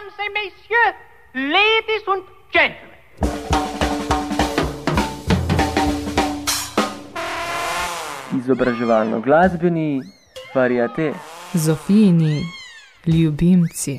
mesdames et messieurs, ladies and gentlemen. Izobraževalno-glasbeni variate. Zofijini ljubimci.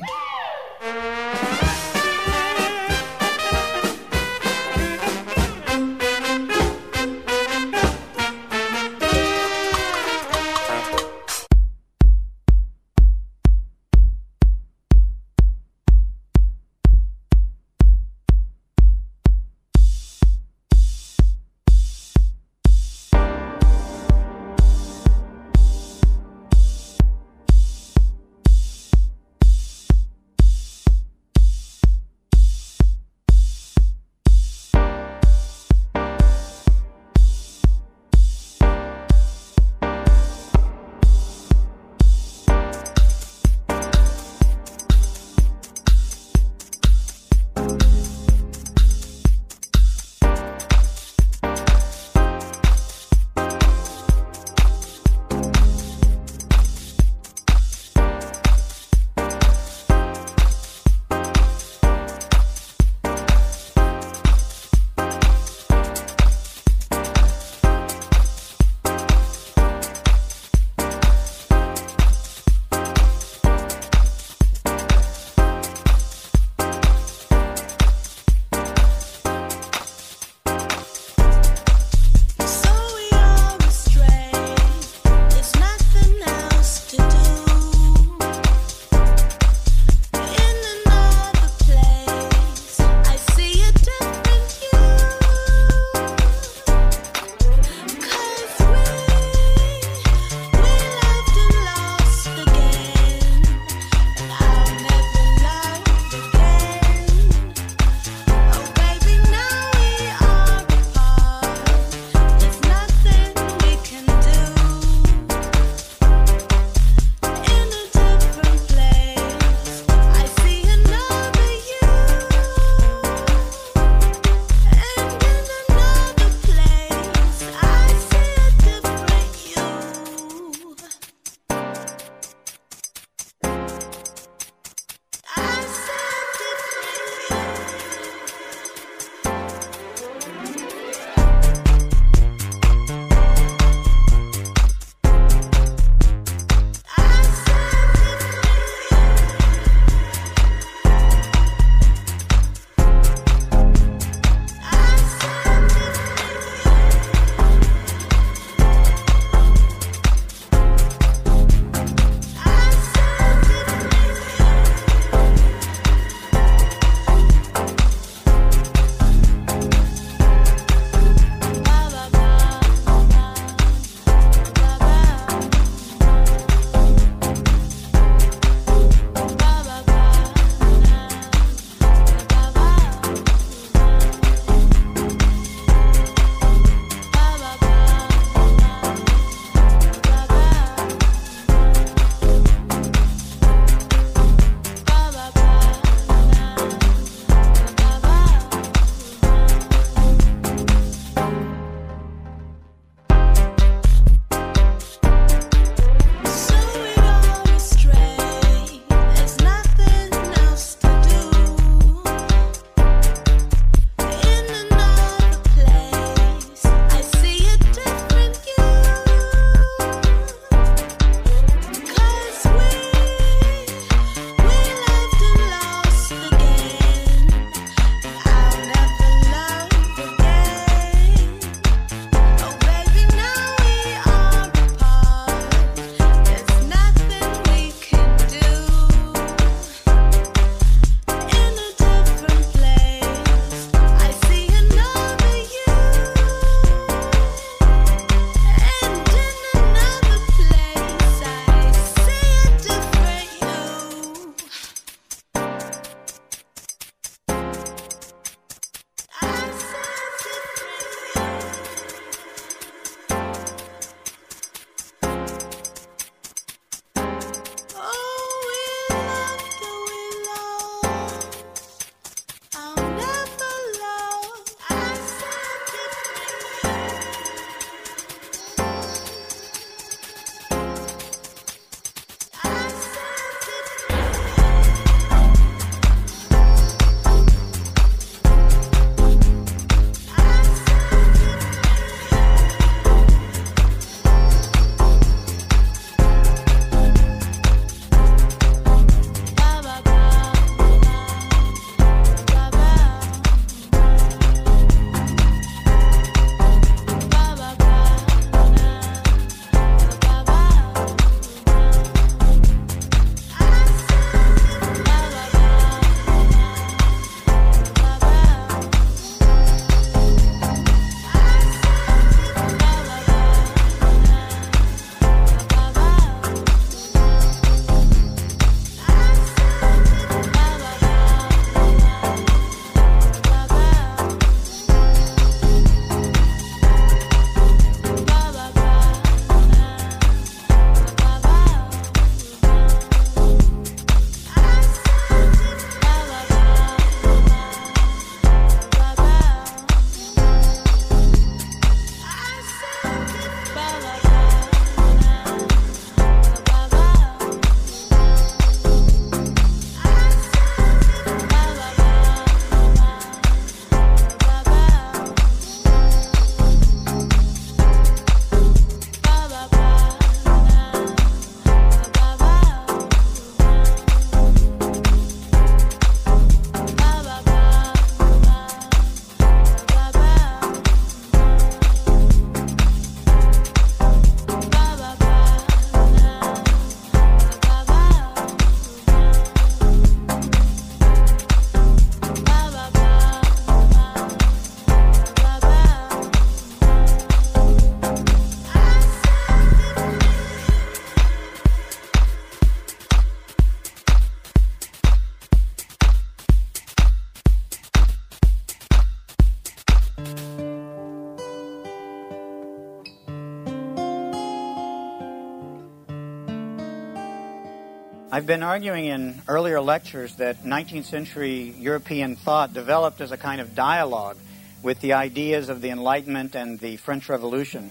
I've been arguing in earlier lectures that 19th century European thought developed as a kind of dialogue with the ideas of the Enlightenment and the French Revolution.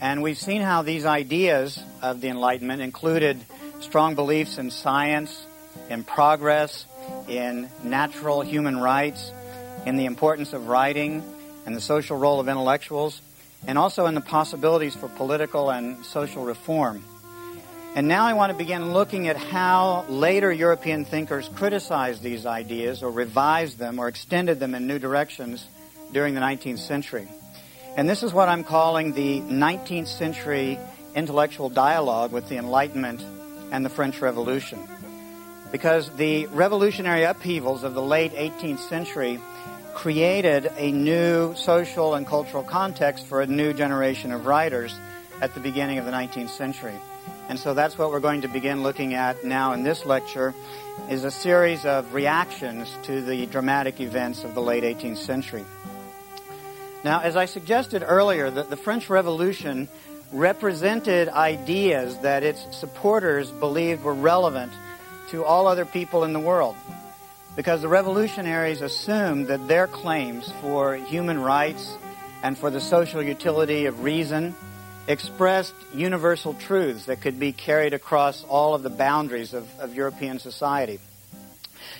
And we've seen how these ideas of the Enlightenment included strong beliefs in science, in progress, in natural human rights, in the importance of writing and the social role of intellectuals, and also in the possibilities for political and social reform. And now I want to begin looking at how later European thinkers criticized these ideas or revised them or extended them in new directions during the 19th century. And this is what I'm calling the 19th century intellectual dialogue with the Enlightenment and the French Revolution. Because the revolutionary upheavals of the late 18th century created a new social and cultural context for a new generation of writers at the beginning of the 19th century. And so that's what we're going to begin looking at now in this lecture is a series of reactions to the dramatic events of the late 18th century. Now, as I suggested earlier, that the French Revolution represented ideas that its supporters believed were relevant to all other people in the world. Because the revolutionaries assumed that their claims for human rights and for the social utility of reason expressed universal truths that could be carried across all of the boundaries of, of European society.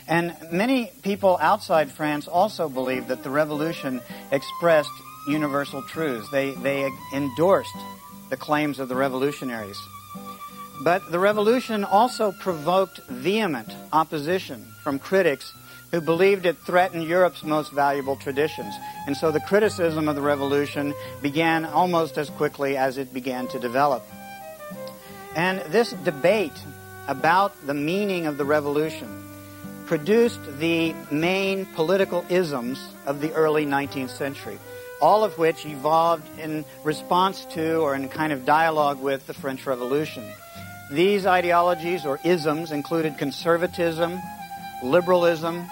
And many people outside France also believed that the revolution expressed universal truths. They, they endorsed the claims of the revolutionaries. But the revolution also provoked vehement opposition from critics who believed it threatened Europe's most valuable traditions. And so the criticism of the revolution began almost as quickly as it began to develop. And this debate about the meaning of the revolution produced the main political isms of the early 19th century, all of which evolved in response to or in kind of dialogue with the French Revolution. These ideologies or isms included conservatism, liberalism,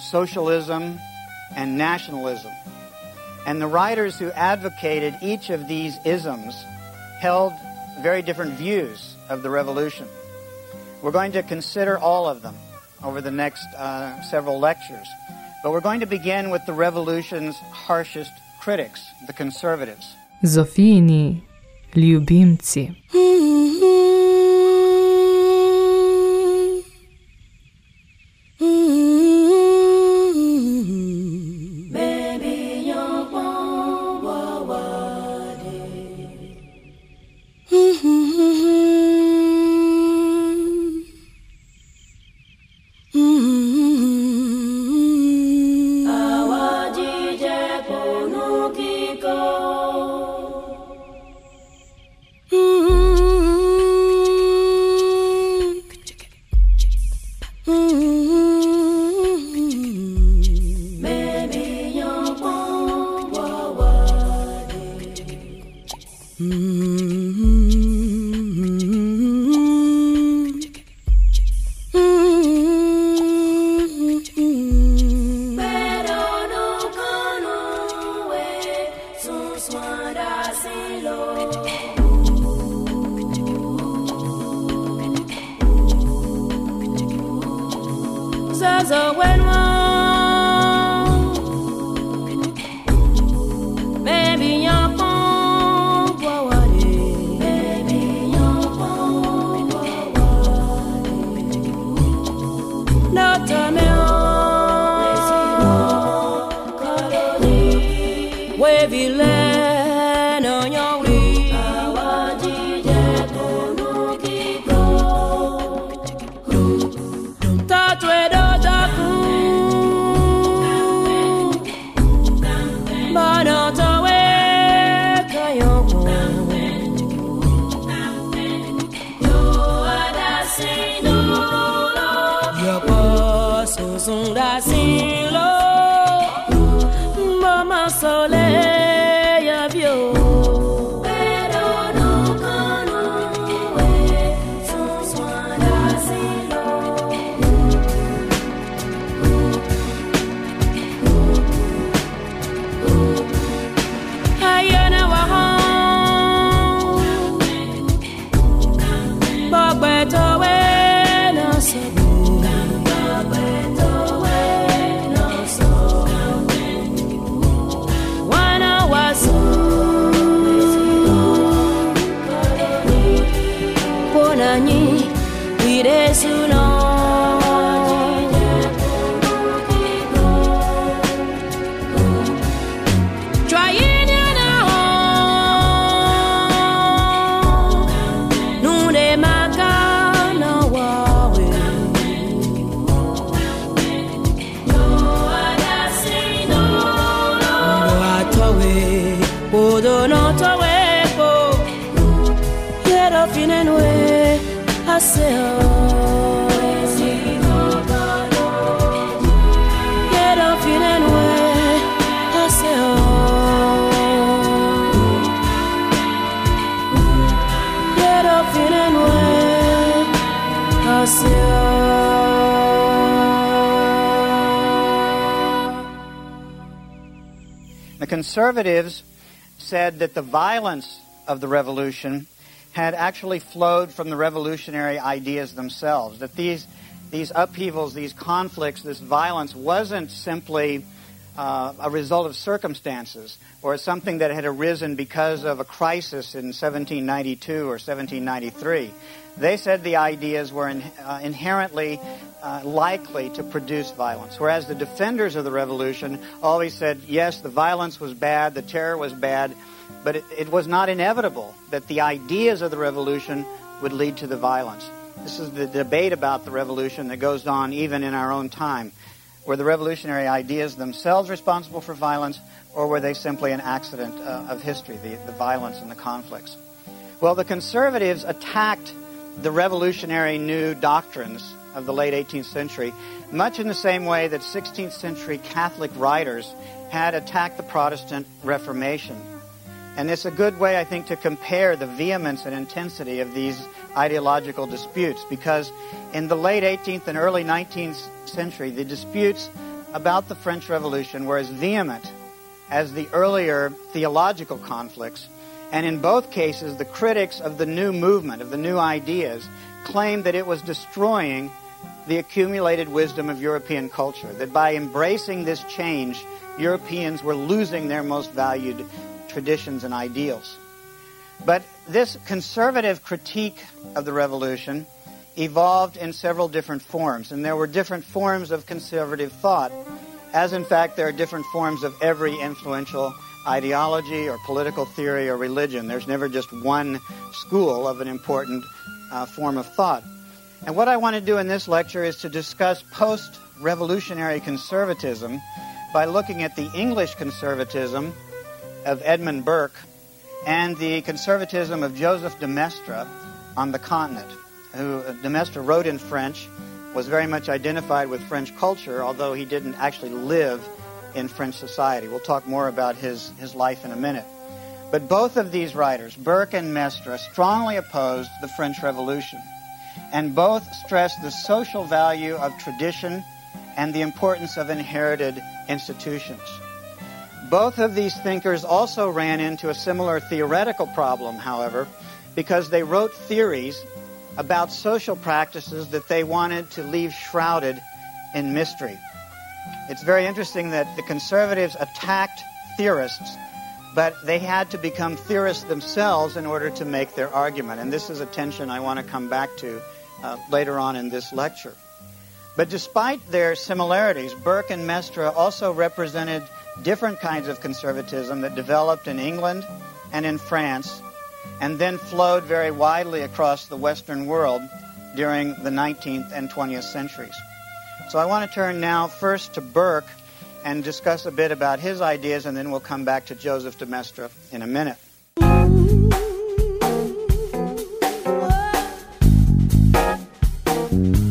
socialism, and nationalism. And the writers who advocated each of these isms held very different views of the revolution. We're going to consider all of them over the next uh, several lectures. But we're going to begin with the revolution's harshest critics, the conservatives. Zofijini ljubimci. Notame conservatives said that the violence of the revolution had actually flowed from the revolutionary ideas themselves, that these, these upheavals, these conflicts, this violence wasn't simply uh, a result of circumstances or something that had arisen because of a crisis in 1792 or 1793. They said the ideas were in, uh, inherently uh, likely to produce violence, whereas the defenders of the revolution always said, yes, the violence was bad, the terror was bad, but it, it was not inevitable that the ideas of the revolution would lead to the violence. This is the debate about the revolution that goes on even in our own time. Were the revolutionary ideas themselves responsible for violence, or were they simply an accident uh, of history, the, the violence and the conflicts? Well, the conservatives attacked the revolutionary new doctrines of the late 18th century, much in the same way that 16th century Catholic writers had attacked the Protestant Reformation. And it's a good way, I think, to compare the vehemence and intensity of these ideological disputes because in the late 18th and early 19th century, the disputes about the French Revolution were as vehement as the earlier theological conflicts. And in both cases, the critics of the new movement, of the new ideas, claimed that it was destroying the accumulated wisdom of European culture, that by embracing this change, Europeans were losing their most valued traditions and ideals. But this conservative critique of the revolution evolved in several different forms, and there were different forms of conservative thought, as in fact there are different forms of every influential ideology or political theory or religion. There's never just one school of an important uh, form of thought. And what I want to do in this lecture is to discuss post revolutionary conservatism by looking at the English conservatism of Edmund Burke and the conservatism of Joseph de Maistre on the continent, who de Maistre wrote in French, was very much identified with French culture, although he didn't actually live in French society. We'll talk more about his, his life in a minute. But both of these writers, Burke and Maistre, strongly opposed the French Revolution, and both stressed the social value of tradition and the importance of inherited institutions. Both of these thinkers also ran into a similar theoretical problem, however, because they wrote theories about social practices that they wanted to leave shrouded in mystery. It's very interesting that the conservatives attacked theorists, but they had to become theorists themselves in order to make their argument. And this is a tension I want to come back to uh, later on in this lecture. But despite their similarities, Burke and Maistre also represented different kinds of conservatism that developed in England and in France and then flowed very widely across the Western world during the 19th and 20th centuries. So I want to turn now first to Burke and discuss a bit about his ideas, and then we'll come back to Joseph de in a minute. Cause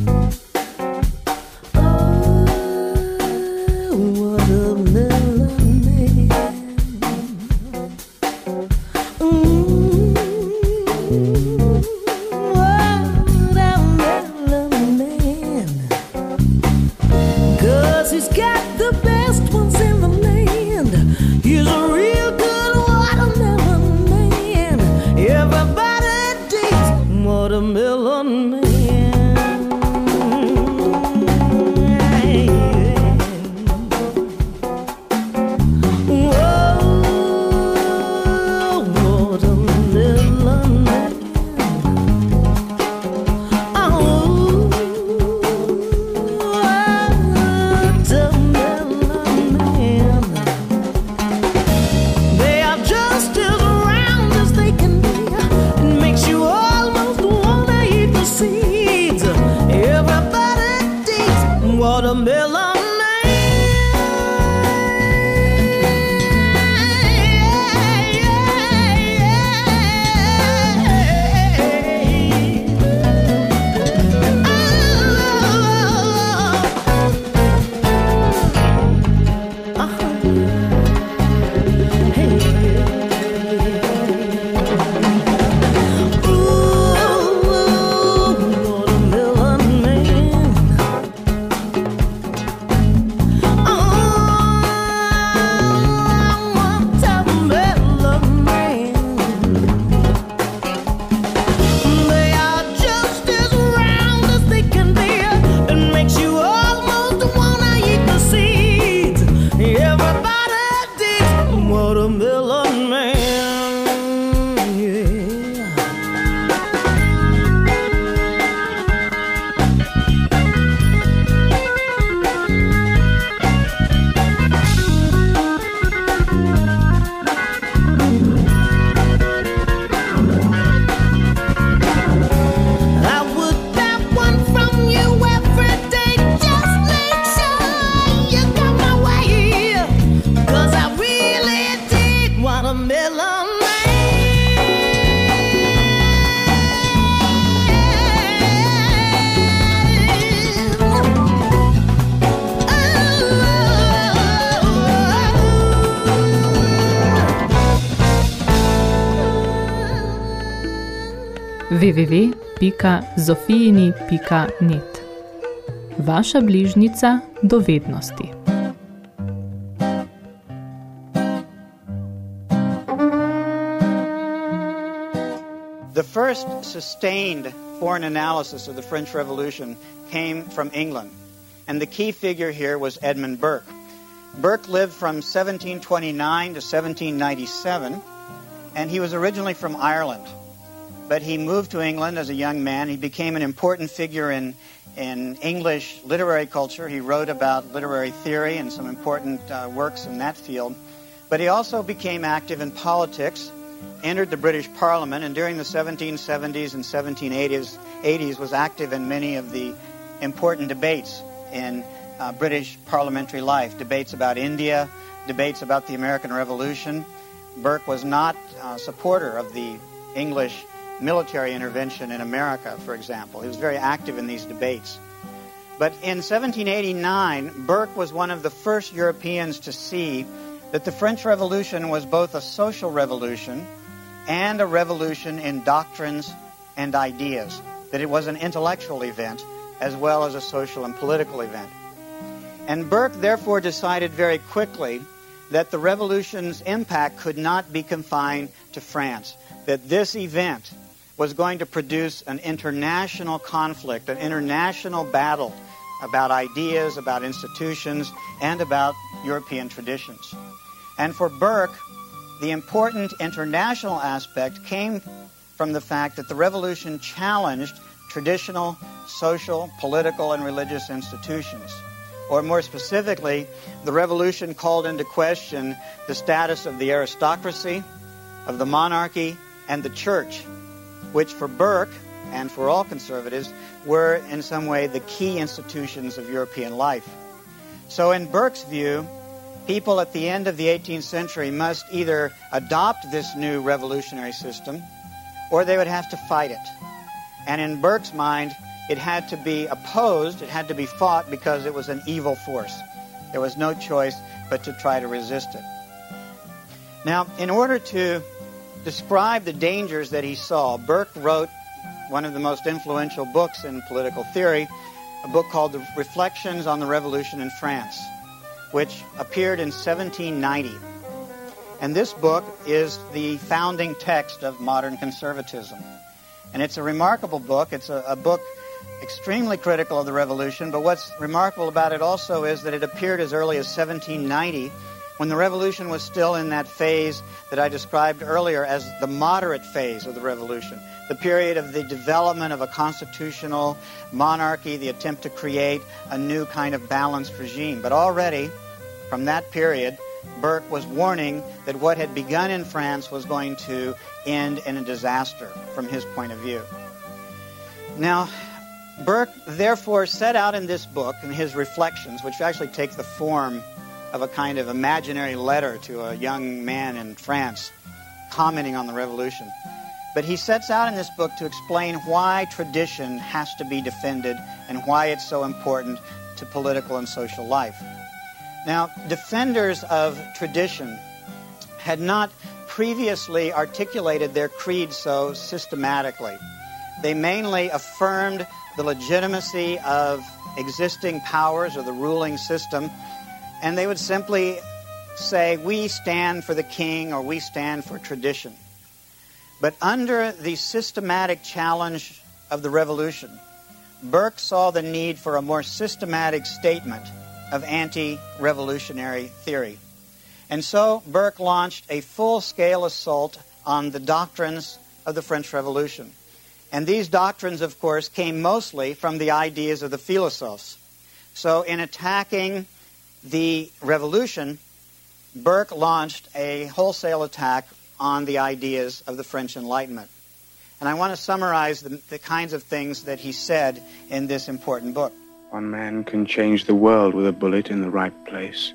www.zofijini.net Vaša bližnica do vednosti. The first sustained foreign analysis of the French Revolution came from England. And the key figure here was Edmund Burke. Burke lived from 1729 to 1797, and he was originally from Ireland. But he moved to England as a young man. He became an important figure in, in English literary culture. He wrote about literary theory and some important uh, works in that field. But he also became active in politics entered the British Parliament, and during the 1770s and 1780s 80s was active in many of the important debates in uh, British parliamentary life. Debates about India, debates about the American Revolution. Burke was not a supporter of the English military intervention in America, for example. He was very active in these debates. But in 1789, Burke was one of the first Europeans to see that the French Revolution was both a social revolution and a revolution in doctrines and ideas, that it was an intellectual event as well as a social and political event. And Burke therefore decided very quickly that the revolution's impact could not be confined to France, that this event was going to produce an international conflict, an international battle about ideas, about institutions, and about European traditions. And for Burke, the important international aspect came from the fact that the revolution challenged traditional social, political, and religious institutions. Or more specifically, the revolution called into question the status of the aristocracy, of the monarchy, and the church, which for Burke and for all conservatives were in some way the key institutions of European life. So, in Burke's view, people at the end of the 18th century must either adopt this new revolutionary system or they would have to fight it. And in Burke's mind, it had to be opposed, it had to be fought because it was an evil force. There was no choice but to try to resist it. Now, in order to describe the dangers that he saw, Burke wrote one of the most influential books in political theory, a book called The Reflections on the Revolution in France which appeared in 1790. And this book is the founding text of modern conservatism. And it's a remarkable book. It's a, a, book extremely critical of the revolution, but what's remarkable about it also is that it appeared as early as 1790 when the revolution was still in that phase that I described earlier as the moderate phase of the revolution, the period of the development of a constitutional monarchy, the attempt to create a new kind of balanced regime. But already, from that period, Burke was warning that what had begun in France was going to end in a disaster from his point of view. Now, Burke therefore set out in this book, in his reflections, which actually take the form of a kind of imaginary letter to a young man in France commenting on the revolution. But he sets out in this book to explain why tradition has to be defended and why it's so important to political and social life. Now, defenders of tradition had not previously articulated their creed so systematically. They mainly affirmed the legitimacy of existing powers or the ruling system, and they would simply say, We stand for the king or we stand for tradition. But under the systematic challenge of the revolution, Burke saw the need for a more systematic statement of anti revolutionary theory. And so Burke launched a full scale assault on the doctrines of the French Revolution. And these doctrines, of course, came mostly from the ideas of the philosophes. So, in attacking the revolution, Burke launched a wholesale attack on the ideas of the French Enlightenment. And I want to summarize the, the, kinds of things that he said in this important book. One man can change the world with a bullet in the right place.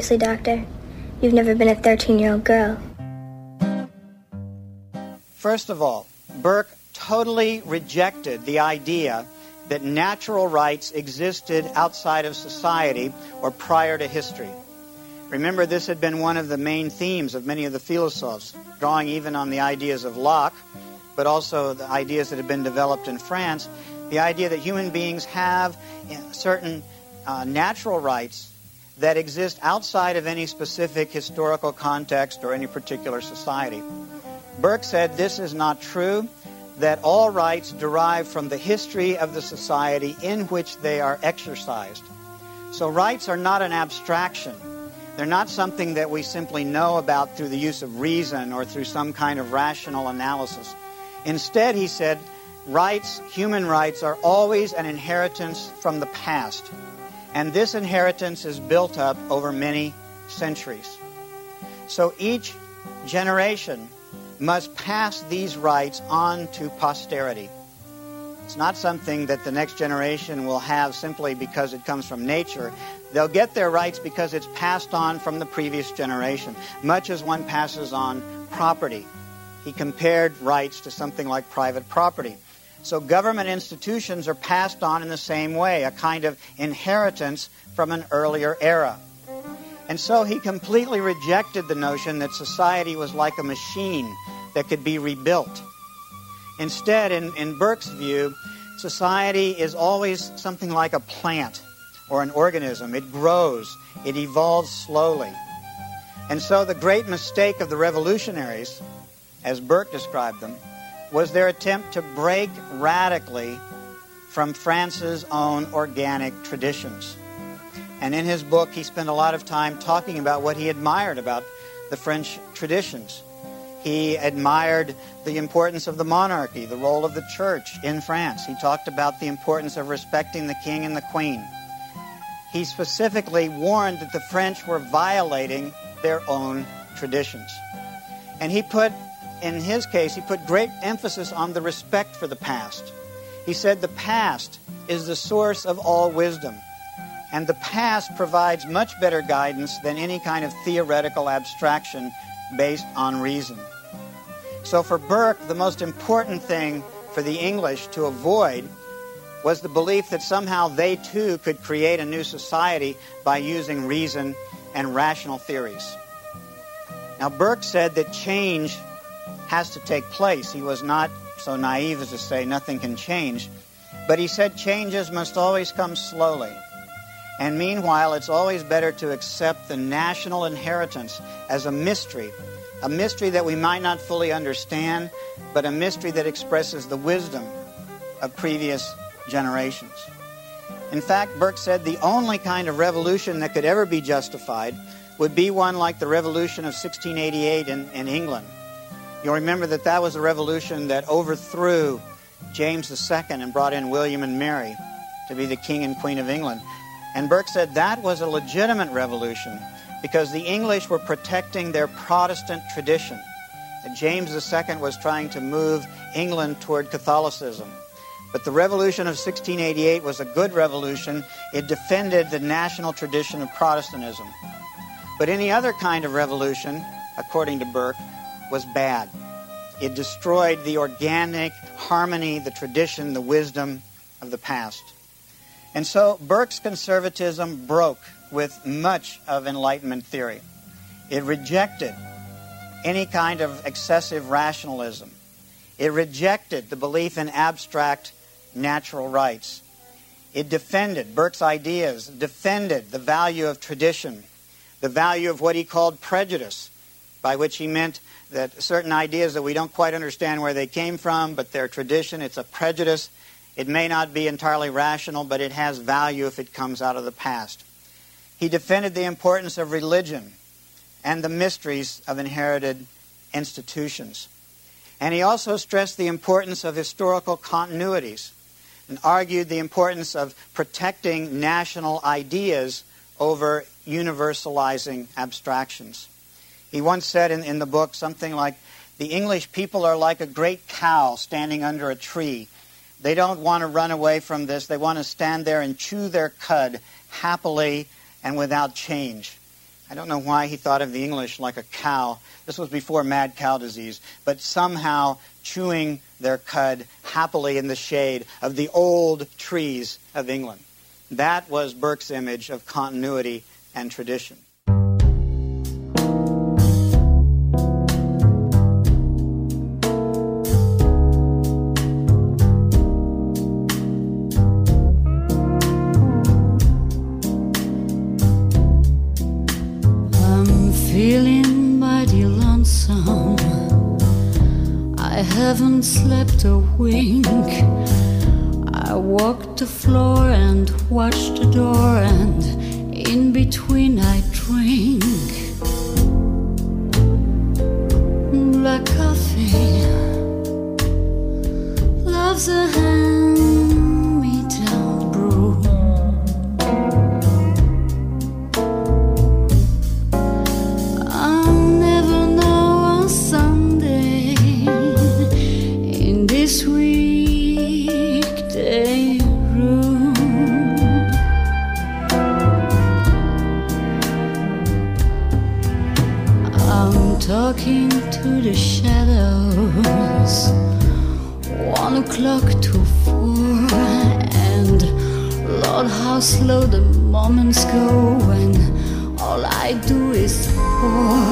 Obviously, Doctor. You've never been a 13 year old girl. First of all, Burke totally rejected the idea that natural rights existed outside of society or prior to history. Remember, this had been one of the main themes of many of the philosophes, drawing even on the ideas of Locke, but also the ideas that had been developed in France. The idea that human beings have certain uh, natural rights that exist outside of any specific historical context or any particular society. Burke said this is not true, that all rights derive from the history of the society in which they are exercised. So rights are not an abstraction. They're not something that we simply know about through the use of reason or through some kind of rational analysis. Instead, he said, rights, human rights, are always an inheritance from the past. And this inheritance is built up over many centuries. So each generation must pass these rights on to posterity. It's not something that the next generation will have simply because it comes from nature. They'll get their rights because it's passed on from the previous generation, much as one passes on property. He compared rights to something like private property. So government institutions are passed on in the same way, a kind of inheritance from an earlier era. And so he completely rejected the notion that society was like a machine that could be rebuilt. Instead, in, in Burke's view, society is always something like a plant, or an organism. It grows, it evolves slowly. And so the great mistake of the revolutionaries, as Burke described them, was their attempt to break radically from France's own organic traditions. And in his book, he spent a lot of time talking about what he admired about the French traditions. He admired the importance of the monarchy, the role of the church in France. He talked about the importance of respecting the king and the queen. He specifically warned that the French were violating their own traditions. And he put, in his case, he put great emphasis on the respect for the past. He said the past is the source of all wisdom. And the past provides much better guidance than any kind of theoretical abstraction based on reason. So for Burke, the most important thing for the English to avoid was the belief that somehow they too could create a new society by using reason and rational theories. Now, Burke said that change has to take place. He was not so naive as to say nothing can change, but he said changes must always come slowly. And meanwhile, it's always better to accept the national inheritance as a mystery, a mystery that we might not fully understand, but a mystery that expresses the wisdom of previous generations. In fact, Burke said the only kind of revolution that could ever be justified would be one like the revolution of 1688 in, in England. You'll remember that that was a revolution that overthrew James II and brought in William and Mary to be the king and queen of England. And Burke said that was a legitimate revolution because the English were protecting their Protestant tradition. James II was trying to move England toward Catholicism. But the revolution of 1688 was a good revolution. It defended the national tradition of Protestantism. But any other kind of revolution, according to Burke, was bad. It destroyed the organic harmony, the tradition, the wisdom of the past. And so Burke's conservatism broke with much of Enlightenment theory. It rejected any kind of excessive rationalism. It rejected the belief in abstract natural rights. It defended Burke's ideas, defended the value of tradition, the value of what he called prejudice, by which he meant that certain ideas that we don't quite understand where they came from, but they're tradition, it's a prejudice. It may not be entirely rational, but it has value if it comes out of the past. He defended the importance of religion and the mysteries of inherited institutions. And he also stressed the importance of historical continuities and argued the importance of protecting national ideas over universalizing abstractions. He once said in, in the book something like, The English people are like a great cow standing under a tree. They don't want to run away from this. They want to stand there and chew their cud happily and without change. I don't know why he thought of the English like a cow. This was before mad cow disease, but somehow chewing their cud happily in the shade of the old trees of England. That was Burke's image of continuity and tradition. Slept a wink. I walk the floor and watch the door, and in between I drink black coffee. Love's a hand slow the moments go when all I do is pour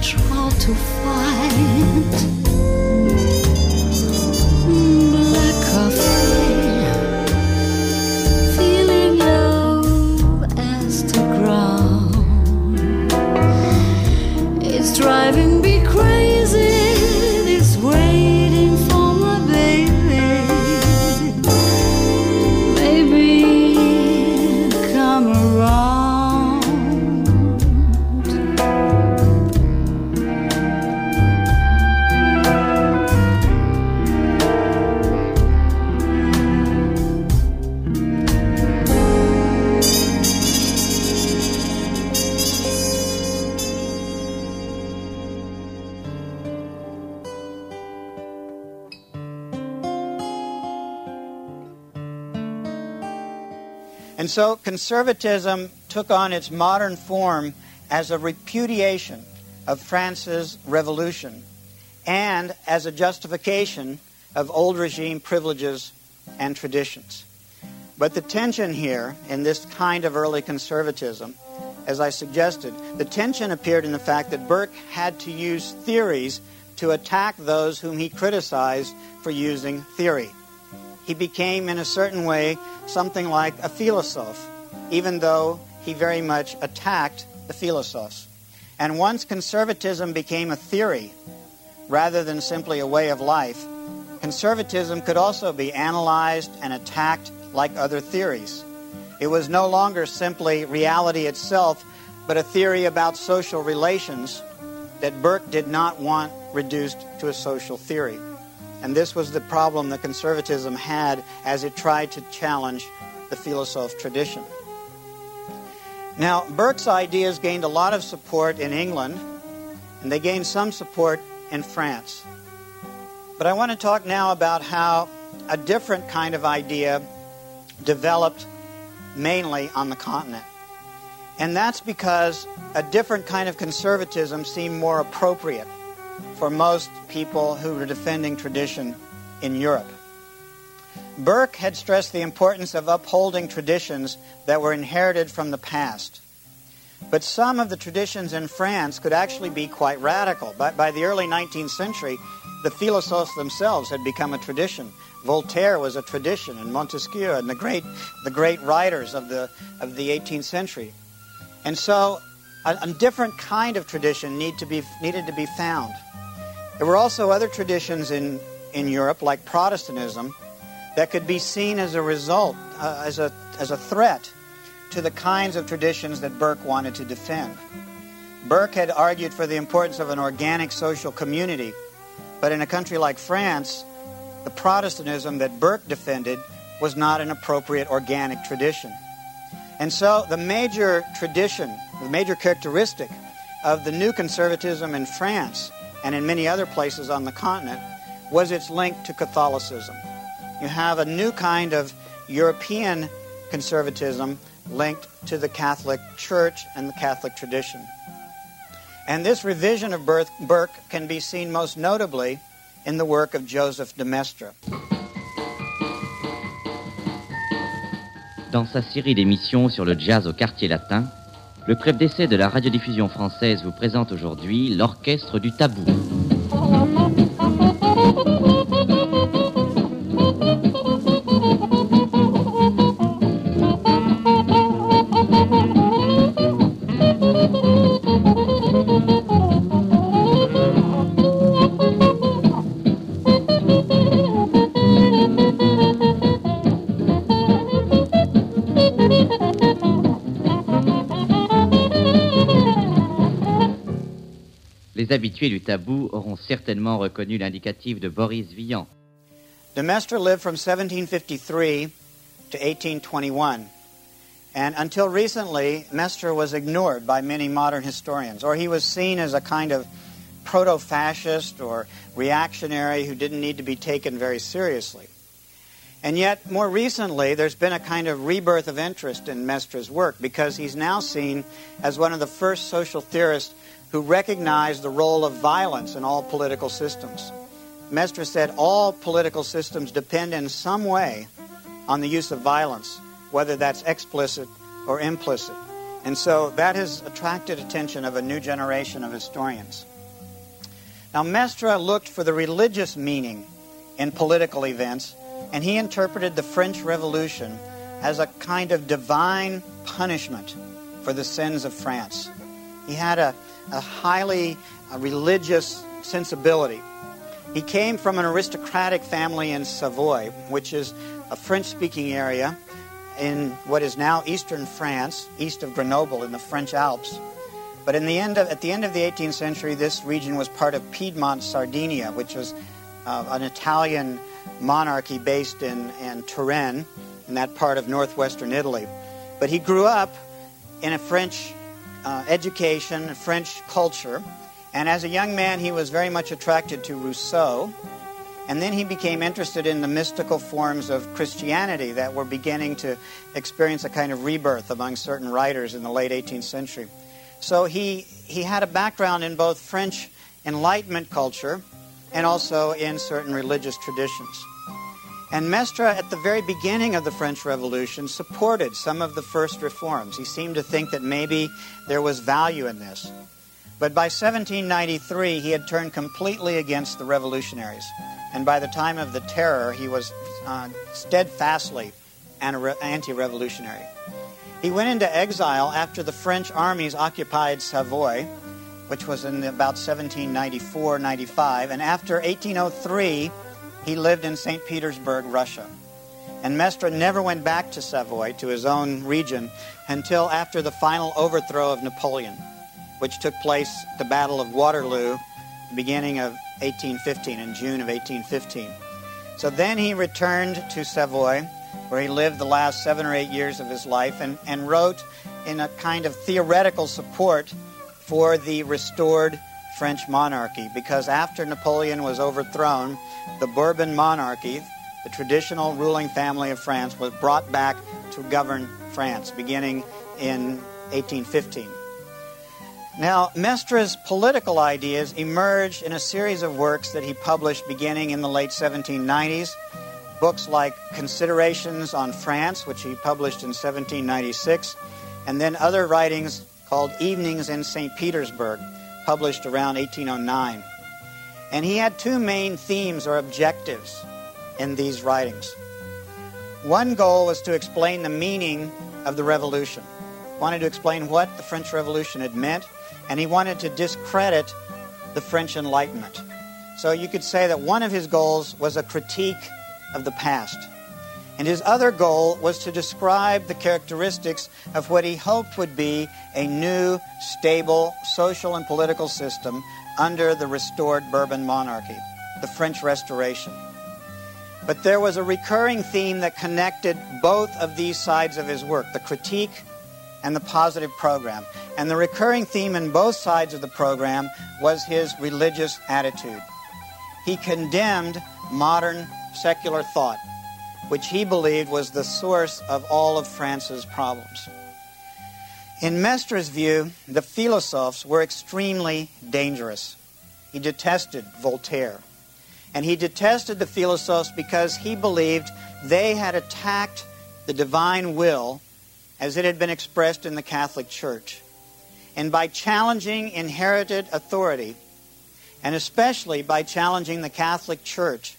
much to find. And so conservatism took on its modern form as a repudiation of France's revolution and as a justification of old regime privileges and traditions. But the tension here in this kind of early conservatism, as I suggested, the tension appeared in the fact that Burke had to use theories to attack those whom he criticized for using theory. He became, in a certain way, something like a philosophe, even though he very much attacked the philosophes. And once conservatism became a theory rather than simply a way of life, conservatism could also be analyzed and attacked like other theories. It was no longer simply reality itself, but a theory about social relations that Burke did not want reduced to a social theory. And this was the problem that conservatism had as it tried to challenge the philosophe tradition. Now, Burke's ideas gained a lot of support in England, and they gained some support in France. But I want to talk now about how a different kind of idea developed mainly on the continent. And that's because a different kind of conservatism seemed more appropriate for most people who were defending tradition in Europe. Burke had stressed the importance of upholding traditions that were inherited from the past. But some of the traditions in France could actually be quite radical. By, by the early 19th century, the philosophes themselves had become a tradition. Voltaire was a tradition, and Montesquieu, and the great, the great writers of the, of the 18th century. And so a, a different kind of tradition need to be, needed to be found. There were also other traditions in, in Europe, like Protestantism, that could be seen as a result, uh, as, a, as a threat to the kinds of traditions that Burke wanted to defend. Burke had argued for the importance of an organic social community, but in a country like France, the Protestantism that Burke defended was not an appropriate organic tradition. And so the major tradition, the major characteristic of the new conservatism in France and in many other places on the continent was its link to Catholicism. You have a new kind of European conservatism linked to the Catholic Church and the Catholic tradition. And this revision of Burke can be seen most notably in the work of Joseph de Maistre. Dans sa série d'émissions sur le jazz au quartier latin, le club d'essai de la radiodiffusion française vous présente aujourd'hui l'orchestre du tabou. habitués du tabou auront certainement reconnu l'indicatif de Boris Vian. De lived from 1753 to 1821. And until recently, Maistre was ignored by many modern historians, or he was seen as a kind of proto fascist or reactionary who didn't need to be taken very seriously. And yet, more recently, there's been a kind of rebirth of interest in Maistre's work because he's now seen as one of the first social theorists who recognized the role of violence in all political systems. Maistre said all political systems depend in some way on the use of violence, whether that's explicit or implicit. And so that has attracted attention of a new generation of historians. Now, Maistre looked for the religious meaning in political events, and he interpreted the French Revolution as a kind of divine punishment for the sins of France. He had a, a highly religious sensibility. He came from an aristocratic family in Savoy, which is a French speaking area in what is now eastern France, east of Grenoble in the French Alps. But in the end of, at the end of the 18th century, this region was part of Piedmont, Sardinia, which was uh, an Italian monarchy based in, in Turin, in that part of northwestern Italy. But he grew up in a French uh, education, French culture, and as a young man, he was very much attracted to Rousseau. And then he became interested in the mystical forms of Christianity that were beginning to experience a kind of rebirth among certain writers in the late 18th century. So he, he had a background in both French Enlightenment culture and also in certain religious traditions. And Maistre, at the very beginning of the French Revolution, supported some of the first reforms. He seemed to think that maybe there was value in this. But by 1793, he had turned completely against the revolutionaries. And by the time of the Terror, he was uh, steadfastly anti revolutionary. He went into exile after the French armies occupied Savoy, which was in about 1794 95. And after 1803, he lived in St. Petersburg, Russia. And Maistre never went back to Savoy, to his own region, until after the final overthrow of Napoleon, which took place at the Battle of Waterloo, beginning of 1815, in June of 1815. So then he returned to Savoy, where he lived the last seven or eight years of his life, and, and wrote in a kind of theoretical support for the restored French monarchy. Because after Napoleon was overthrown, the Bourbon monarchy, the traditional ruling family of France, was brought back to govern France beginning in 1815. Now, Maistre's political ideas emerged in a series of works that he published beginning in the late 1790s. Books like Considerations on France, which he published in 1796, and then other writings called Evenings in St. Petersburg, published around 1809. And he had two main themes or objectives in these writings. One goal was to explain the meaning of the revolution. Wanted to explain what the French Revolution had meant, and he wanted to discredit the French Enlightenment. So you could say that one of his goals was a critique of the past. And his other goal was to describe the characteristics of what he hoped would be a new, stable social and political system under the restored Bourbon monarchy, the French Restoration. But there was a recurring theme that connected both of these sides of his work the critique and the positive program. And the recurring theme in both sides of the program was his religious attitude. He condemned modern secular thought, which he believed was the source of all of France's problems. In Maistre's view, the philosophes were extremely dangerous. He detested Voltaire. And he detested the philosophes because he believed they had attacked the divine will as it had been expressed in the Catholic Church. And by challenging inherited authority, and especially by challenging the Catholic Church,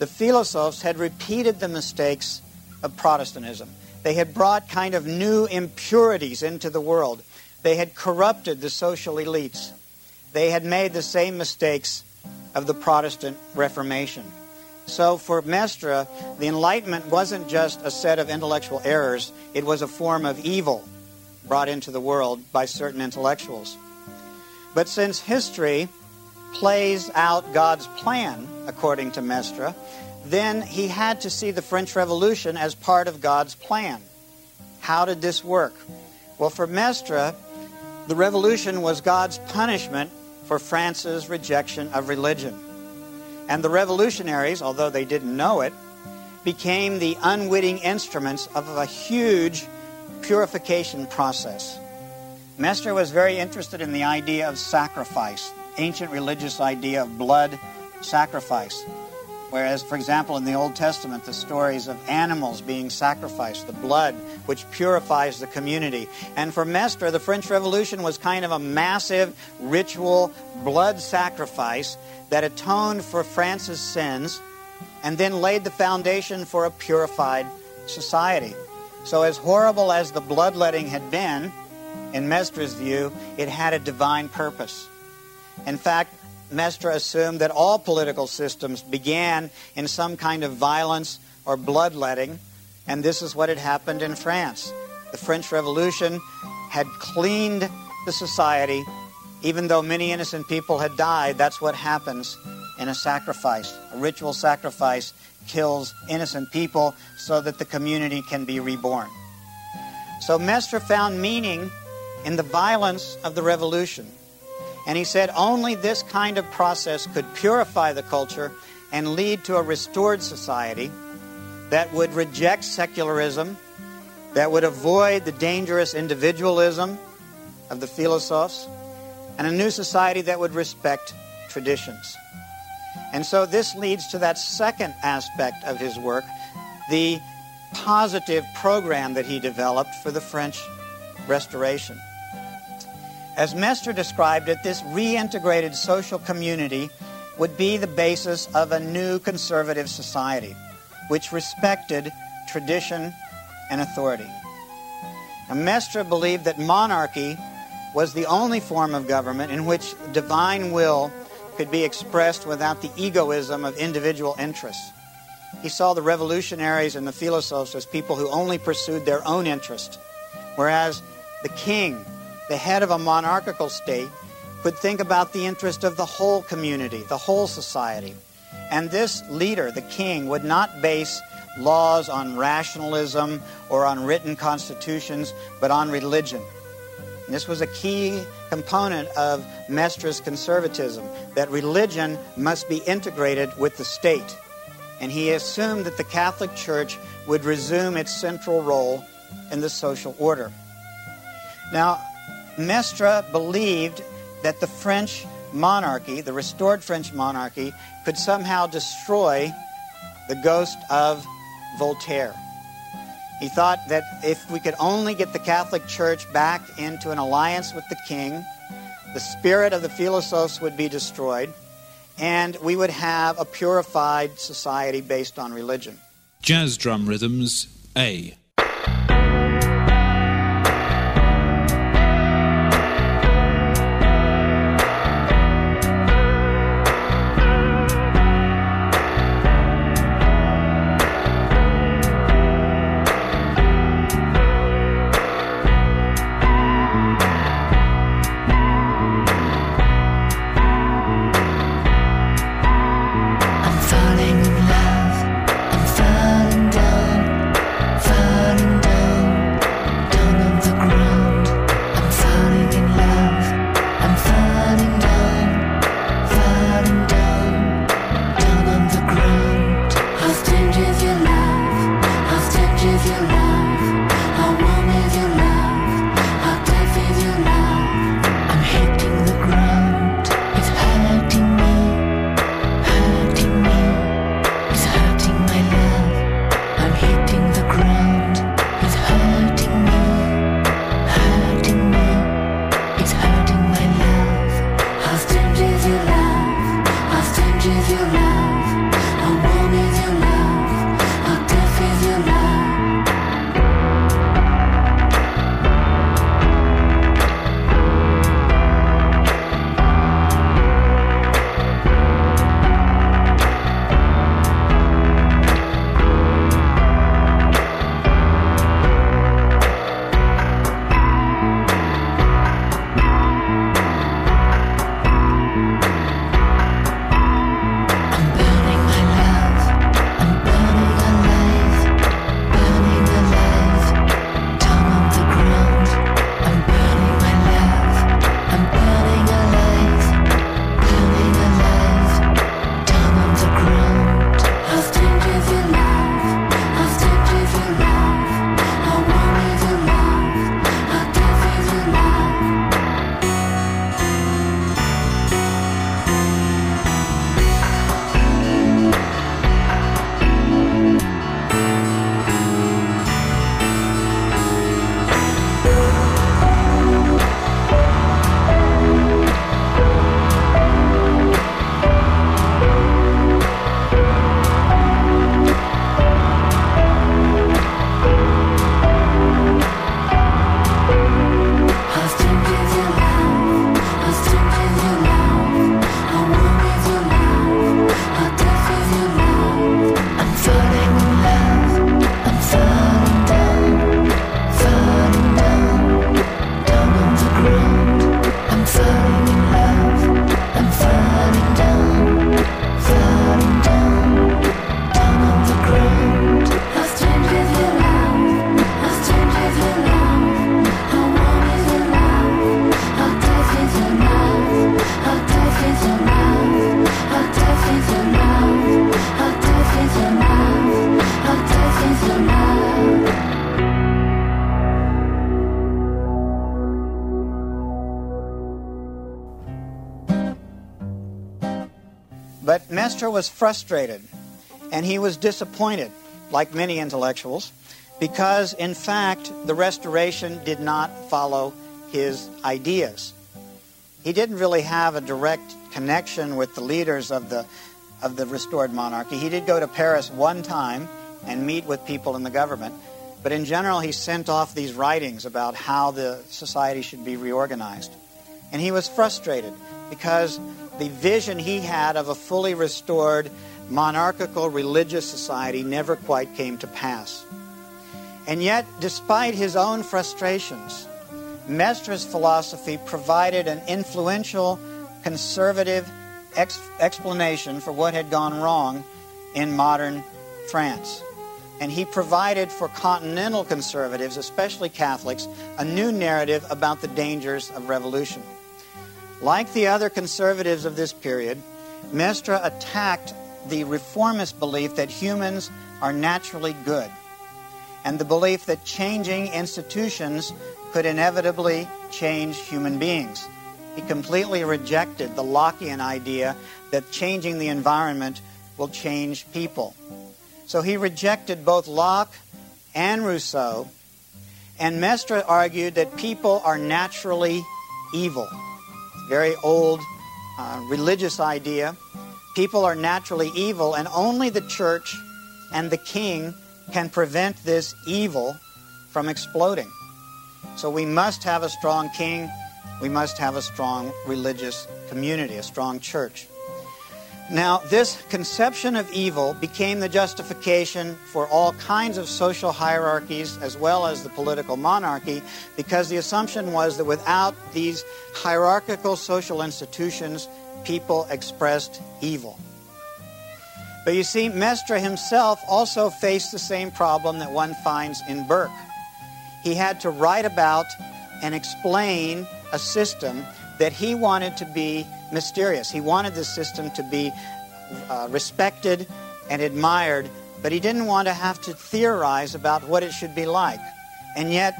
the philosophes had repeated the mistakes of Protestantism. They had brought kind of new impurities into the world. They had corrupted the social elites. They had made the same mistakes of the Protestant Reformation. So for Maistre, the Enlightenment wasn't just a set of intellectual errors, it was a form of evil brought into the world by certain intellectuals. But since history plays out God's plan, according to Maistre, then he had to see the French Revolution as part of God's plan. How did this work? Well, for Maistre, the revolution was God's punishment for France's rejection of religion. And the revolutionaries, although they didn't know it, became the unwitting instruments of a huge purification process. Maistre was very interested in the idea of sacrifice, ancient religious idea of blood sacrifice. Whereas, for example, in the Old Testament, the stories of animals being sacrificed, the blood which purifies the community. And for Maistre, the French Revolution was kind of a massive ritual blood sacrifice that atoned for France's sins and then laid the foundation for a purified society. So, as horrible as the bloodletting had been, in Maistre's view, it had a divine purpose. In fact, Maistre assumed that all political systems began in some kind of violence or bloodletting, and this is what had happened in France. The French Revolution had cleaned the society. Even though many innocent people had died, that's what happens in a sacrifice. A ritual sacrifice kills innocent people so that the community can be reborn. So Maistre found meaning in the violence of the revolution. And he said only this kind of process could purify the culture and lead to a restored society that would reject secularism, that would avoid the dangerous individualism of the philosophes, and a new society that would respect traditions. And so this leads to that second aspect of his work, the positive program that he developed for the French Restoration. As Maistre described it, this reintegrated social community would be the basis of a new conservative society, which respected tradition and authority. Now, Maistre believed that monarchy was the only form of government in which divine will could be expressed without the egoism of individual interests. He saw the revolutionaries and the philosophers as people who only pursued their own interest, whereas the king the head of a monarchical state could think about the interest of the whole community, the whole society. And this leader, the king, would not base laws on rationalism or on written constitutions, but on religion. And this was a key component of Maistre's conservatism, that religion must be integrated with the state. And he assumed that the Catholic Church would resume its central role in the social order. Now, Maistre believed that the French monarchy, the restored French monarchy, could somehow destroy the ghost of Voltaire. He thought that if we could only get the Catholic Church back into an alliance with the king, the spirit of the philosophes would be destroyed, and we would have a purified society based on religion. Jazz drum rhythms A. But was frustrated and he was disappointed, like many intellectuals, because in fact the restoration did not follow his ideas. He didn't really have a direct connection with the leaders of the of the restored monarchy. He did go to Paris one time and meet with people in the government, but in general he sent off these writings about how the society should be reorganized. And he was frustrated because the vision he had of a fully restored monarchical religious society never quite came to pass. And yet, despite his own frustrations, Maistre's philosophy provided an influential conservative ex- explanation for what had gone wrong in modern France. And he provided for continental conservatives, especially Catholics, a new narrative about the dangers of revolution. Like the other conservatives of this period, Maistre attacked the reformist belief that humans are naturally good and the belief that changing institutions could inevitably change human beings. He completely rejected the Lockean idea that changing the environment will change people. So he rejected both Locke and Rousseau, and Maistre argued that people are naturally evil. Very old uh, religious idea. People are naturally evil, and only the church and the king can prevent this evil from exploding. So we must have a strong king. We must have a strong religious community, a strong church. Now, this conception of evil became the justification for all kinds of social hierarchies as well as the political monarchy because the assumption was that without these hierarchical social institutions, people expressed evil. But you see, Maistre himself also faced the same problem that one finds in Burke. He had to write about and explain a system that he wanted to be mysterious. He wanted the system to be uh, respected and admired, but he didn't want to have to theorize about what it should be like. And yet,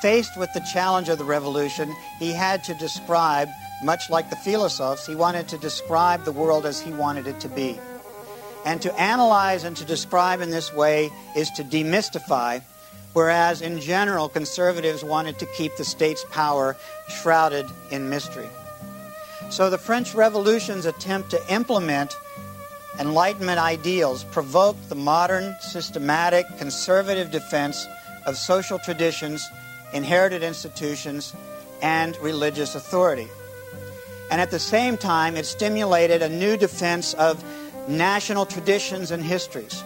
faced with the challenge of the revolution, he had to describe, much like the philosophes, he wanted to describe the world as he wanted it to be. And to analyze and to describe in this way is to demystify, whereas in general, conservatives wanted to keep the state's power shrouded in mystery. So the French Revolution's attempt to implement Enlightenment ideals provoked the modern, systematic, conservative defense of social traditions, inherited institutions, and religious authority. And at the same time, it stimulated a new defense of national traditions and histories.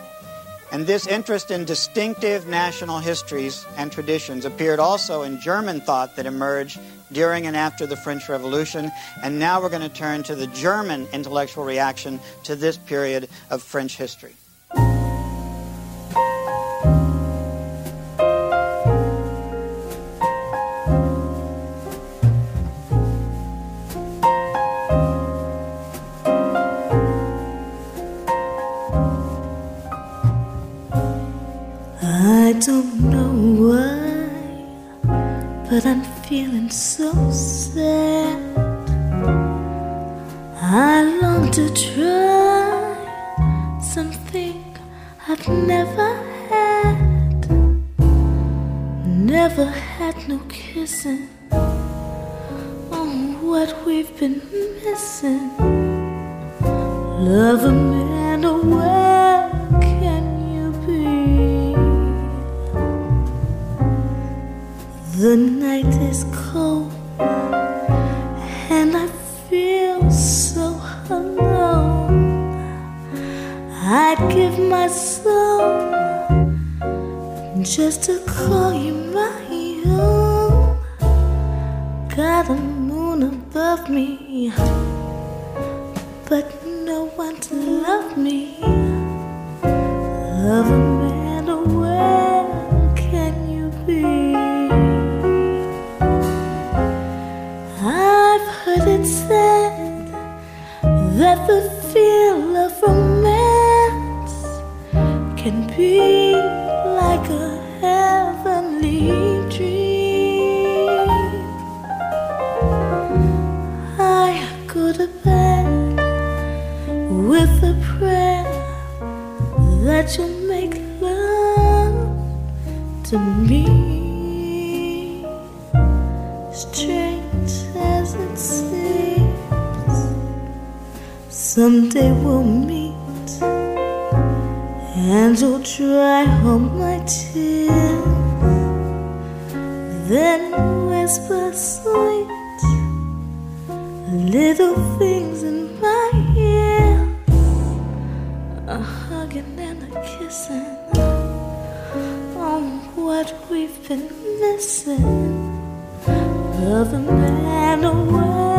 And this interest in distinctive national histories and traditions appeared also in German thought that emerged during and after the French Revolution. And now we're going to turn to the German intellectual reaction to this period of French history. Just to call you my own. Got a moon above me, but no one to love me. Love a man away. Can you be? I've heard it said that the feel of romance can be Someday we'll meet And you'll dry all my tears. Then whisper sweet Little things in my ears A hugging and a kissing On what we've been missing. Love a man world